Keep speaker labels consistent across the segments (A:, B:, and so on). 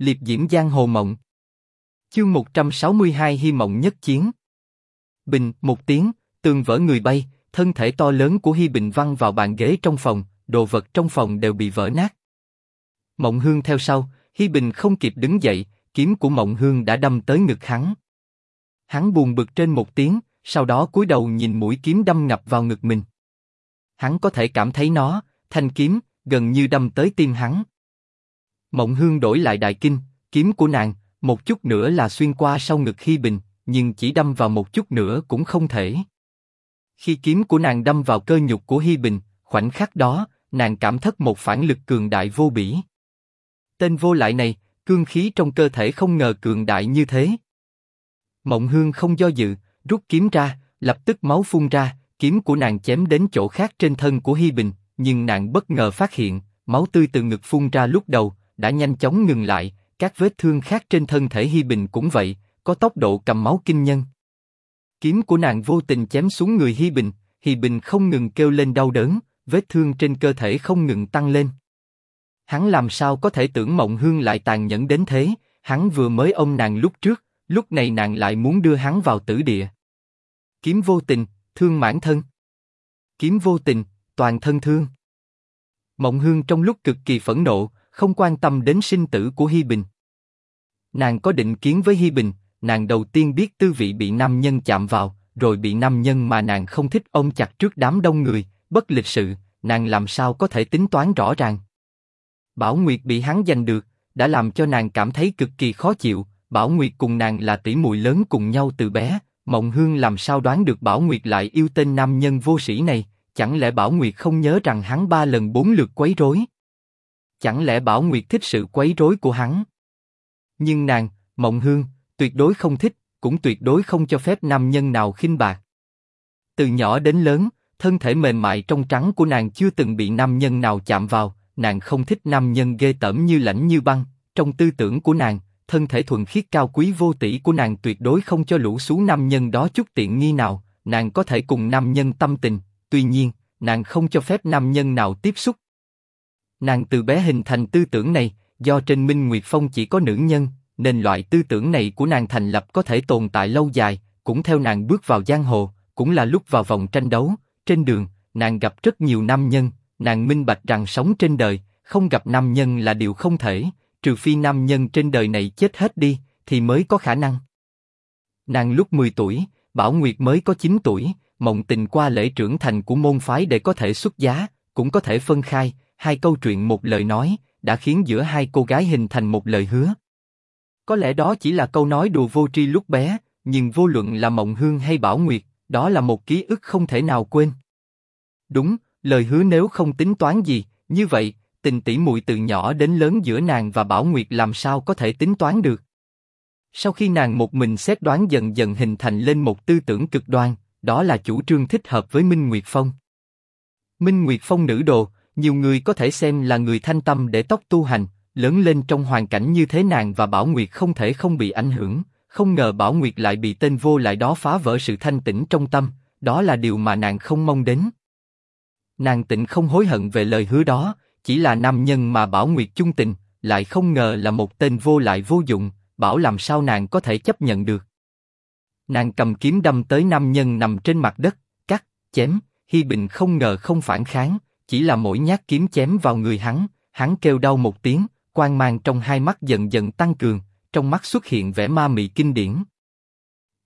A: liệp diễm giang hồ mộng. Chương 162 hy mộng nhất chiến. Bình, một tiếng, tường vỡ người bay, thân thể to lớn của Hi Bình văng vào bàn ghế trong phòng, đồ vật trong phòng đều bị vỡ nát. Mộng Hương theo sau, Hi Bình không kịp đứng dậy, kiếm của Mộng Hương đã đâm tới ngực hắn. Hắn buồn bực trên một tiếng, sau đó cúi đầu nhìn mũi kiếm đâm ngập vào ngực mình. Hắn có thể cảm thấy nó, thanh kiếm, gần như đâm tới tim hắn. Mộng Hương đổi lại đại kinh, kiếm của nàng, một chút nữa là xuyên qua sau ngực Hi Bình, nhưng chỉ đâm vào một chút nữa cũng không thể. Khi kiếm của nàng đâm vào cơ nhục của Hi Bình, khoảnh khắc đó, nàng cảm thất một phản lực cường đại vô bỉ. Tên vô lại này, cương khí trong cơ thể không ngờ cường đại như thế. Mộng Hương không do dự, rút kiếm ra, lập tức máu phun ra, kiếm của nàng chém đến chỗ khác trên thân của Hi Bình, nhưng nàng bất ngờ phát hiện, máu tươi từ ngực phun ra lúc đầu, đã nhanh chóng ngừng lại, các vết thương khác trên thân thể Hi Bình cũng vậy, có tốc độ cầm máu kinh nhân. Kiếm của nàng vô tình chém xuống người Hi Bình, Hi Bình không ngừng kêu lên đau đớn, vết thương trên cơ thể không ngừng tăng lên. Hắn làm sao có thể tưởng Mộng Hương lại tàn nhẫn đến thế? Hắn vừa mới ôm nàng lúc trước, lúc này nàng lại muốn đưa hắn vào tử địa. Kiếm vô tình, thương mãn thân. Kiếm vô tình, toàn thân thương. Mộng Hương trong lúc cực kỳ phẫn nộ, không quan tâm đến sinh tử của Hi Bình. Nàng có định kiến với Hi Bình, nàng đầu tiên biết tư vị bị nam nhân chạm vào, rồi bị nam nhân mà nàng không thích ôm chặt trước đám đông người, bất lịch sự, nàng làm sao có thể tính toán rõ ràng. Bảo Nguyệt bị hắn giành được, đã làm cho nàng cảm thấy cực kỳ khó chịu. Bảo Nguyệt cùng nàng là tỷ muội lớn cùng nhau từ bé, Mộng Hương làm sao đoán được Bảo Nguyệt lại yêu tên nam nhân vô sĩ này? Chẳng lẽ Bảo Nguyệt không nhớ rằng hắn ba lần bốn lượt quấy rối? Chẳng lẽ Bảo Nguyệt thích sự quấy rối của hắn? Nhưng nàng, Mộng Hương, tuyệt đối không thích, cũng tuyệt đối không cho phép nam nhân nào khinh bạc. Từ nhỏ đến lớn, thân thể mềm mại trong trắng của nàng chưa từng bị nam nhân nào chạm vào, nàng không thích nam nhân ghê tởm như lạnh như băng. Trong tư tưởng của nàng, thân thể thuần khiết cao quý vô tỷ của nàng tuyệt đối không cho lũ xuống nam nhân đó chút tiện nghi nào. Nàng có thể cùng nam nhân tâm tình, tuy nhiên, nàng không cho phép nam nhân nào tiếp xúc. Nàng từ bé hình thành tư tưởng này, do trên Minh Nguyệt Phong chỉ có nữ nhân, nên loại tư tưởng này của nàng thành lập có thể tồn tại lâu dài. Cũng theo nàng bước vào giang hồ, cũng là lúc vào vòng tranh đấu, trên đường, nàng gặp rất nhiều nam nhân, nàng minh bạch rằng sống trên đời, không gặp nam nhân là điều không thể, trừ phi nam nhân trên đời này chết hết đi, thì mới có khả năng. Nàng lúc 10 tuổi, Bảo Nguyệt mới có 9 tuổi, mộng tình qua lễ trưởng thành của môn phái để có thể xuất giá, cũng có thể phân khai, hai câu chuyện một lời nói, đã khiến giữa hai cô gái hình thành một lời hứa. Có lẽ đó chỉ là câu nói đùa vô tri lúc bé, nhưng vô luận là Mộng Hương hay Bảo Nguyệt, đó là một ký ức không thể nào quên. Đúng, lời hứa nếu không tính toán gì, như vậy, tình tỷ muội từ nhỏ đến lớn giữa nàng và Bảo Nguyệt làm sao có thể tính toán được? Sau khi nàng một mình xét đoán dần dần hình thành lên một tư tưởng cực đoan, đó là chủ trương thích hợp với Minh Nguyệt Phong. Minh Nguyệt Phong nữ đồ, nhiều người có thể xem là người thanh tâm để tóc tu hành, lớn lên trong hoàn cảnh như thế nàng và Bảo Nguyệt không thể không bị ảnh hưởng, không ngờ Bảo Nguyệt lại bị tên vô lại đó phá vỡ sự thanh tĩnh trong tâm, đó là điều mà nàng không mong đến. Nàng tịnh không hối hận về lời hứa đó, chỉ là nam nhân mà Bảo Nguyệt chung tình, lại không ngờ là một tên vô lại vô dụng, bảo làm sao nàng có thể chấp nhận được. Nàng cầm kiếm đâm tới nam nhân nằm trên mặt đất, cắt, chém, Hi Bình không ngờ không phản kháng, chỉ là mỗi nhát kiếm chém vào người hắn, hắn kêu đau một tiếng, quang mang trong hai mắt dần dần tăng cường, trong mắt xuất hiện vẻ ma mị kinh điển.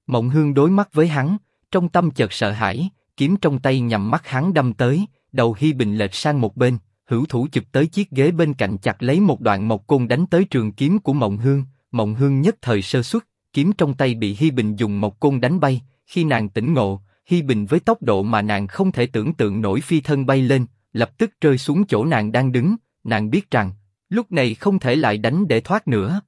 A: Mộng Hương đối mắt với hắn, trong tâm chợt sợ hãi, kiếm trong tay nhằm mắt hắn đâm tới, đầu Hi Bình lệch sang một bên, hữu thủ chụp tới chiếc ghế bên cạnh chặt lấy một đoạn mộc côn đánh tới trường kiếm của Mộng Hương. Mộng Hương nhất thời sơ suất, kiếm trong tay bị Hi Bình dùng mộc côn đánh bay. Khi nàng tỉnh ngộ, Hi Bình với tốc độ mà nàng không thể tưởng tượng nổi phi thân bay lên, lập tức rơi xuống chỗ nàng đang đứng. Nàng biết rằng lúc này không thể lại đánh để thoát nữa.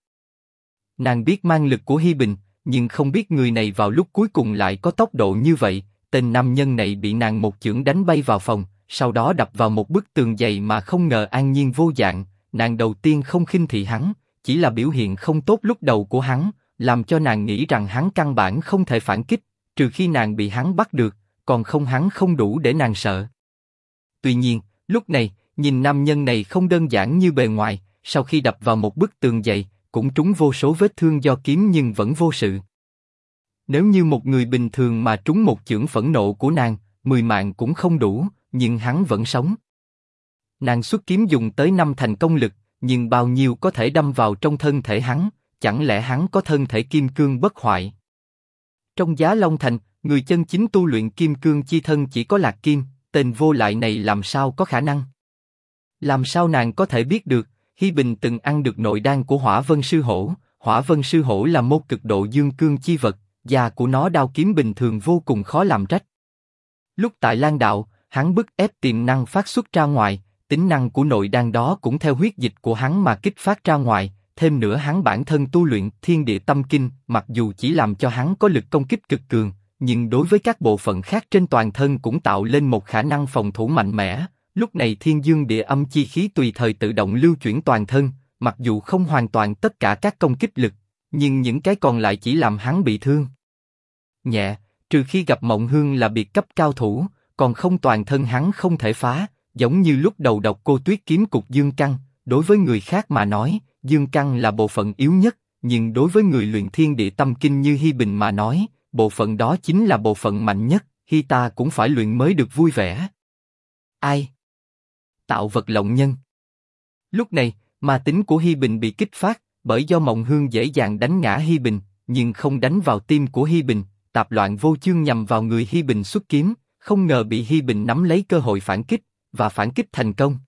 A: Nàng biết mang lực của Hi Bình, nhưng không biết người này vào lúc cuối cùng lại có tốc độ như vậy. Tên nam nhân này bị nàng một chưởng đánh bay vào phòng, sau đó đập vào một bức tường dày mà không ngờ an nhiên vô dạng. Nàng đầu tiên không khinh thị hắn, chỉ là biểu hiện không tốt lúc đầu của hắn, làm cho nàng nghĩ rằng hắn căn bản không thể phản kích, trừ khi nàng bị hắn bắt được, còn không hắn không đủ để nàng sợ. Tuy nhiên, lúc này, nhìn nam nhân này không đơn giản như bề ngoài, sau khi đập vào một bức tường dày, cũng trúng vô số vết thương do kiếm nhưng vẫn vô sự. Nếu như một người bình thường mà trúng một chưởng phẫn nộ của nàng, mười mạng cũng không đủ, nhưng hắn vẫn sống. Nàng xuất kiếm dùng tới năm thành công lực, nhưng bao nhiêu có thể đâm vào trong thân thể hắn, chẳng lẽ hắn có thân thể kim cương bất hoại? Trong giá Long Thành, người chân chính tu luyện kim cương chi thân chỉ có Lạc Kim, tên vô lại này làm sao có khả năng? Làm sao nàng có thể biết được, Hi Bình từng ăn được nội đan của Hỏa Vân Sư Hổ, Hỏa Vân Sư Hổ là một cực độ dương cương chi vật, da của nó đao kiếm bình thường vô cùng khó làm rách. Lúc tại Lan Đạo, hắn bức ép tiềm năng phát xuất ra ngoài, tính năng của nội đan đó cũng theo huyết dịch của hắn mà kích phát ra ngoài. Thêm nữa hắn bản thân tu luyện thiên địa tâm kinh, mặc dù chỉ làm cho hắn có lực công kích cực cường, nhưng đối với các bộ phận khác trên toàn thân cũng tạo lên một khả năng phòng thủ mạnh mẽ. Lúc này thiên dương địa âm chi khí tùy thời tự động lưu chuyển toàn thân, mặc dù không hoàn toàn tất cả các công kích lực, nhưng những cái còn lại chỉ làm hắn bị thương. Nhẹ, trừ khi gặp mộng hương là biệt cấp cao thủ, còn không toàn thân hắn không thể phá, giống như lúc đầu đọc cô tuyết kiếm cục dương căn. Đối với người khác mà nói, dương căn là bộ phận yếu nhất, nhưng đối với người luyện thiên địa tâm kinh như Hi Bình mà nói, bộ phận đó chính là bộ phận mạnh nhất. Hi ta cũng phải luyện mới được vui vẻ. Ai? Tạo vật lộng nhân. Lúc này, ma tính của Hi Bình bị kích phát, bởi do Mộng Hương dễ dàng đánh ngã Hi Bình, nhưng không đánh vào tim của Hi Bình, tạp loạn vô chương nhằm vào người Hi Bình xuất kiếm, không ngờ bị Hi Bình nắm lấy cơ hội phản kích và phản kích thành công.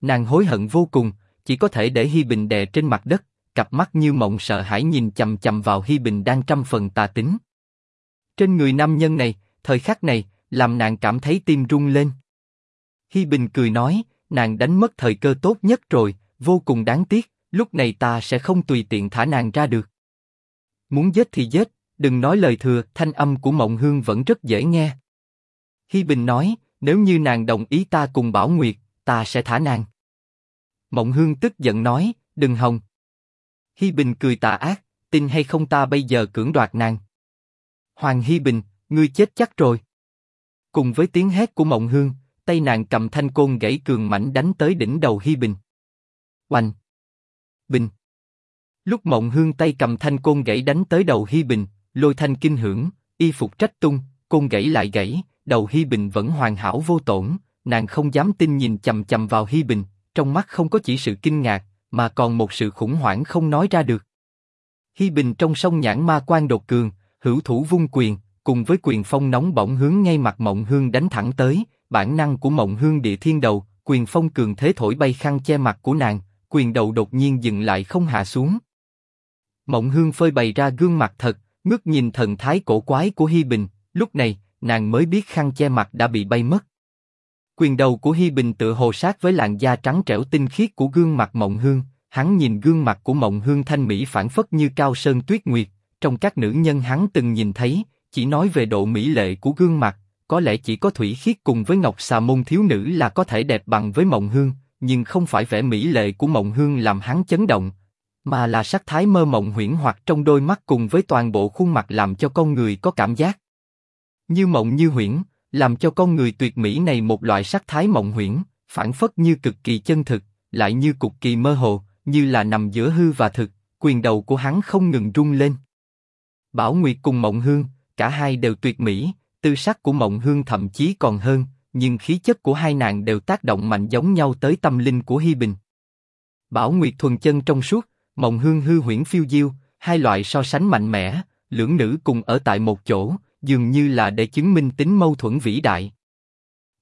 A: Nàng hối hận vô cùng, chỉ có thể để Hi Bình đè trên mặt đất, cặp mắt như mộng sợ hãi nhìn chầm chầm vào Hi Bình đang trăm phần tà tính. Trên người nam nhân này, thời khắc này, làm nàng cảm thấy tim rung lên. Hi Bình cười nói, nàng đánh mất thời cơ tốt nhất rồi, vô cùng đáng tiếc, lúc này ta sẽ không tùy tiện thả nàng ra được. Muốn giết thì giết, đừng nói lời thừa, thanh âm của Mộng Hương vẫn rất dễ nghe. Hi Bình nói, nếu như nàng đồng ý ta cùng Bảo Nguyệt, ta sẽ thả nàng. Mộng Hương tức giận nói, đừng hòng. Hi Bình cười tà ác, tin hay không ta bây giờ cưỡng đoạt nàng. Hoàng Hi Bình, ngươi chết chắc rồi. Cùng với tiếng hét của Mộng Hương, tay nàng cầm thanh côn gãy cường mảnh đánh tới đỉnh đầu Hi Bình. Oanh! Bình! Lúc Mộng Hương tay cầm thanh côn gãy đánh tới đầu Hi Bình, lôi thanh kinh hưởng, y phục trách tung, côn gãy lại gãy, đầu Hi Bình vẫn hoàn hảo vô tổn, nàng không dám tin nhìn chầm chầm vào Hi Bình, trong mắt không có chỉ sự kinh ngạc, mà còn một sự khủng hoảng không nói ra được. Hi Bình trong sông nhãn ma quan đột cường, hữu thủ vung quyền, cùng với quyền phong nóng bỏng hướng ngay mặt Mộng Hương đánh thẳng tới, bản năng của Mộng Hương địa thiên đầu, quyền phong cường thế thổi bay khăn che mặt của nàng, quyền đầu đột nhiên dừng lại không hạ xuống. Mộng Hương phơi bày ra gương mặt thật, ngước nhìn thần thái cổ quái của Hi Bình, lúc này nàng mới biết khăn che mặt đã bị bay mất. Quyền đầu của Hi Bình tự hồ sát với làn da trắng trẻo tinh khiết của gương mặt Mộng Hương, hắn nhìn gương mặt của Mộng Hương thanh mỹ phản phất như cao sơn tuyết nguyệt, trong các nữ nhân hắn từng nhìn thấy, chỉ nói về độ mỹ lệ của gương mặt, có lẽ chỉ có Thủy Khiết cùng với Ngọc Xà môn thiếu nữ là có thể đẹp bằng với Mộng Hương, nhưng không phải vẻ mỹ lệ của Mộng Hương làm hắn chấn động, mà là sắc thái mơ mộng huyễn hoặc trong đôi mắt cùng với toàn bộ khuôn mặt làm cho con người có cảm giác như mộng như huyễn, làm cho con người tuyệt mỹ này một loại sắc thái mộng huyễn, phản phất như cực kỳ chân thực, lại như cực kỳ mơ hồ, như là nằm giữa hư và thực. Quyền đầu của hắn không ngừng rung lên. Bảo Nguyệt cùng Mộng Hương, cả hai đều tuyệt mỹ, tư sắc của Mộng Hương thậm chí còn hơn, nhưng khí chất của hai nàng đều tác động mạnh giống nhau tới tâm linh của Hi Bình. Bảo Nguyệt thuần chân trong suốt, Mộng Hương hư huyễn phiêu diêu, hai loại so sánh mạnh mẽ, lưỡng nữ cùng ở tại một chỗ, dường như là để chứng minh tính mâu thuẫn vĩ đại.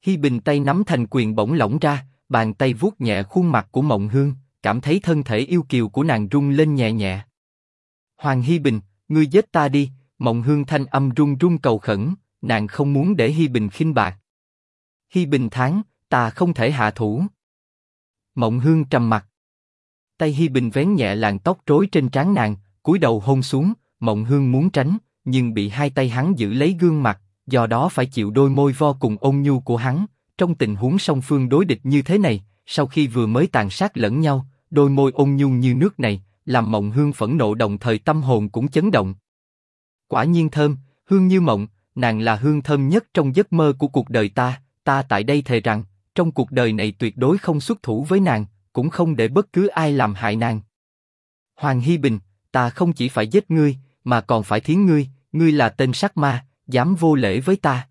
A: Hi Bình tay nắm thành quyền bỗng lỏng ra, bàn tay vuốt nhẹ khuôn mặt của Mộng Hương, cảm thấy thân thể yêu kiều của nàng rung lên nhẹ nhẹ. Hoàng Hi Bình, ngươi giết ta đi, Mộng Hương thanh âm run run cầu khẩn, nàng không muốn để Hi Bình khinh bạc. Hi Bình thắng, ta không thể hạ thủ. Mộng Hương trầm mặt. Tay Hi Bình vén nhẹ làn tóc rối trên trán nàng, cúi đầu hôn xuống, Mộng Hương muốn tránh, nhưng bị hai tay hắn giữ lấy gương mặt, do đó phải chịu đôi môi vo cùng ôn nhu của hắn. Trong tình huống song phương đối địch như thế này, sau khi vừa mới tàn sát lẫn nhau, đôi môi ôn nhu như nước này, làm mộng hương phẫn nộ đồng thời tâm hồn cũng chấn động. Quả nhiên thơm, hương như mộng, nàng là hương thơm nhất trong giấc mơ của cuộc đời ta, ta tại đây thề rằng, trong cuộc đời này tuyệt đối không xuất thủ với nàng, cũng không để bất cứ ai làm hại nàng. Hoàng Hy Bình, ta không chỉ phải giết ngươi, mà còn phải thiến ngươi, ngươi là tên sát ma, dám vô lễ với ta.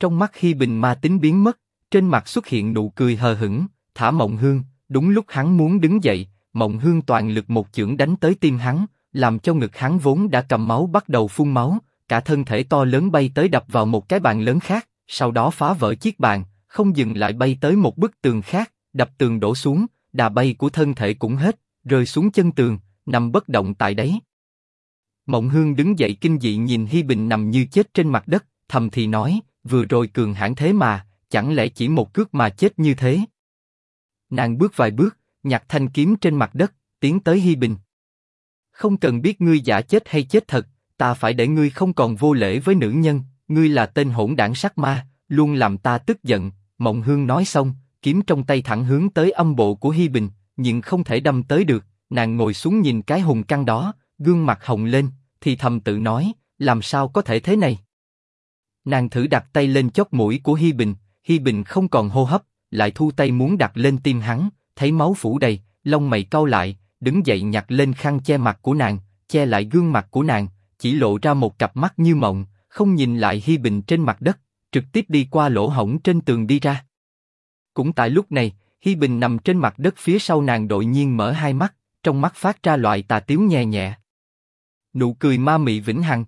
A: Trong mắt khi Bình ma tính biến mất, trên mặt xuất hiện nụ cười hờ hững, thả Mộng Hương, đúng lúc hắn muốn đứng dậy, Mộng Hương toàn lực một chưởng đánh tới tim hắn, làm cho ngực hắn vốn đã cầm máu bắt đầu phun máu, cả thân thể to lớn bay tới đập vào một cái bàn lớn khác, sau đó phá vỡ chiếc bàn, không dừng lại bay tới một bức tường khác, đập tường đổ xuống, đà bay của thân thể cũng hết, rơi xuống chân tường, nằm bất động tại đấy. Mộng Hương đứng dậy kinh dị nhìn Hi Bình nằm như chết trên mặt đất, thầm thì nói, vừa rồi cường hãn thế mà, chẳng lẽ chỉ một cước mà chết như thế? Nàng bước vài bước, nhặt thanh kiếm trên mặt đất, tiến tới Hi Bình. Không cần biết ngươi giả chết hay chết thật, ta phải để ngươi không còn vô lễ với nữ nhân, ngươi là tên hỗn đảng sắc ma, luôn làm ta tức giận. Mộng Hương nói xong, kiếm trong tay thẳng hướng tới âm bộ của Hi Bình, nhưng không thể đâm tới được. Nàng ngồi xuống nhìn cái hùng căng đó, gương mặt hồng lên, thì thầm tự nói, làm sao có thể thế này? Nàng thử đặt tay lên chóp mũi của Hi Bình, Hi Bình không còn hô hấp, lại thu tay muốn đặt lên tim hắn, thấy máu phủ đầy, lông mày cau lại, đứng dậy nhặt lên khăn che mặt của nàng, che lại gương mặt của nàng, chỉ lộ ra một cặp mắt như mộng, không nhìn lại Hi Bình trên mặt đất, trực tiếp đi qua lỗ hổng trên tường đi ra. Cũng tại lúc này, Hi Bình nằm trên mặt đất phía sau nàng đội nhiên mở hai mắt, trong mắt phát ra loại tà tiếu nhẹ nhẹ. Nụ cười ma mị vĩnh hằng,